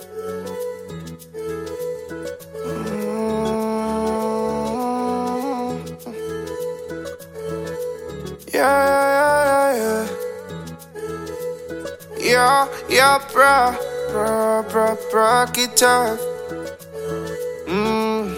Yeah, yeah, yeah. Yeah, yeah, bro, bro, bro, tough. Mm.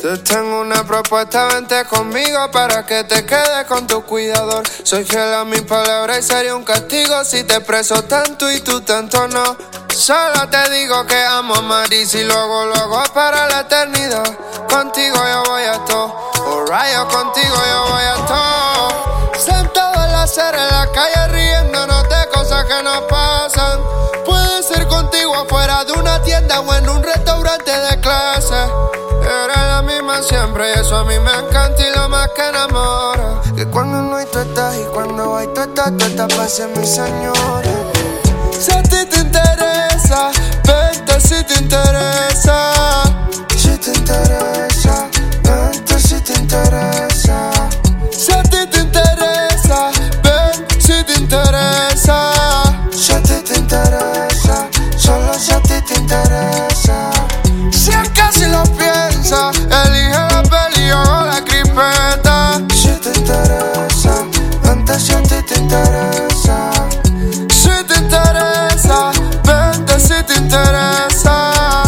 Te tengo una propuesta, vente conmigo para que te quedes con tu cuidador. Soy fiel a mi palabra y sería un castigo si te preso tanto y tú tanto no. Solo te digo que amo a Maris y luego, luego para la eternidad. Contigo yo voy a todo, o rayo contigo yo voy a todo. Sentado en la acera en la calle riéndonos de cosas que nos pasan. Puede ser contigo afuera de una tienda o en un restaurante de clase. Eres la misma siempre y eso a mí me encanta y lo más que enamora. Que cuando no hay tú estás y cuando hay tú estás, tú estás para ser mi señora. Si a ti interesa, vente si te interesa. Interesa.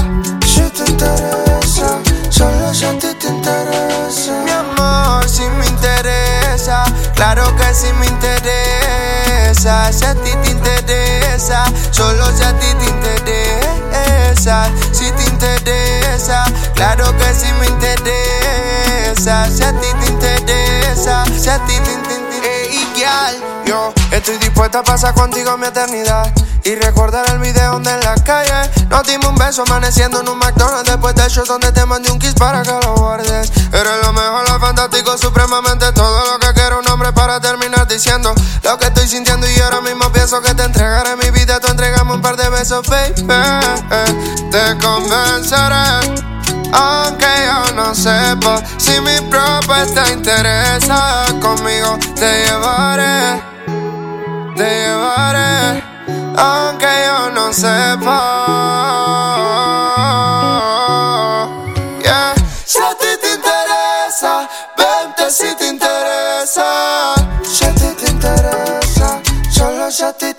Si te interesa, solo si a ti te interesa. Mi amor, si me interesa, claro que si me interesa. Si a ti te interesa, solo si a ti te interesa. Si te interesa, claro que si me interesa. Si a ti te interesa, si a ti te interesa. Yo estoy dispuesta a pasar contigo mi eternidad. Y recordar el video donde en la calle nos dimos un beso amaneciendo en un McDonald's después del show donde te mandé un kiss para que lo guardes. Eres lo mejor, lo fantástico, supremamente todo lo que quiero un hombre para terminar diciendo lo que estoy sintiendo y ahora mismo pienso que te entregaré mi vida, tú entregame un par de besos, baby. Te convenceré. Aunque yo no sepa si mi propuesta interesa, conmigo te llevaré, te llevaré, aunque yo no sepa. Yeah. Si a ti te interesa, vente si te interesa. Si a ti te interesa, solo si a ti te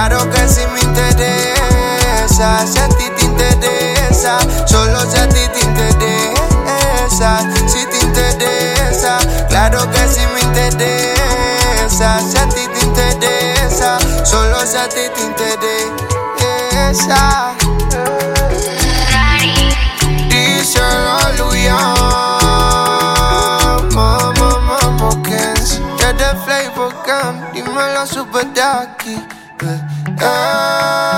claro que si me interesa, si a ti te interesa, solo si a ti te interesa, si te interesa, claro que si me interesa, si a ti te interesa, solo si a ti te interesa. Dímelo super aquí. ah